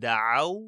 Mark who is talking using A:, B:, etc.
A: دعوا